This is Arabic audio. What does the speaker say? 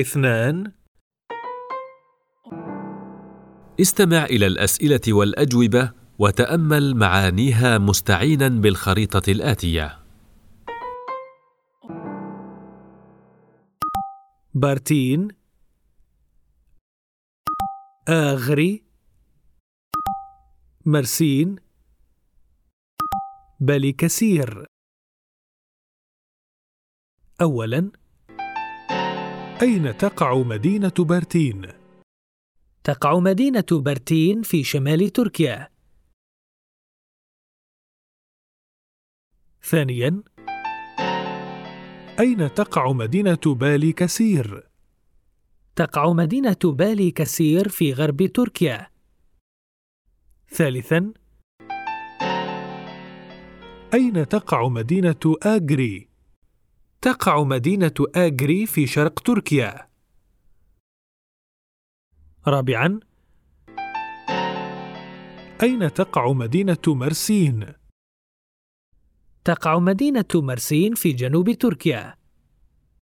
اثنان. استمع إلى الأسئلة والأجوبة وتأمل معانيها مستعينا بالخريطة الآتية. بارتين. آغري. مرسين. بالي كثير أولاً أين تقع مدينة بارتين؟ تقع مدينة برتين في شمال تركيا. ثانياً أين تقع مدينة بالي كثير؟ تقع مدينة بالي كثير في غرب تركيا. ثالثاً أين تقع مدينة آغري؟ تقع مدينة آغري في شرق تركيا. رابعاً أين تقع مدينة مرسين؟ تقع مدينة مرسين في جنوب تركيا.